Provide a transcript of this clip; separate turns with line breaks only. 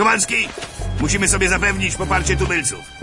Kowalski, musimy sobie zapewnić poparcie tubylców.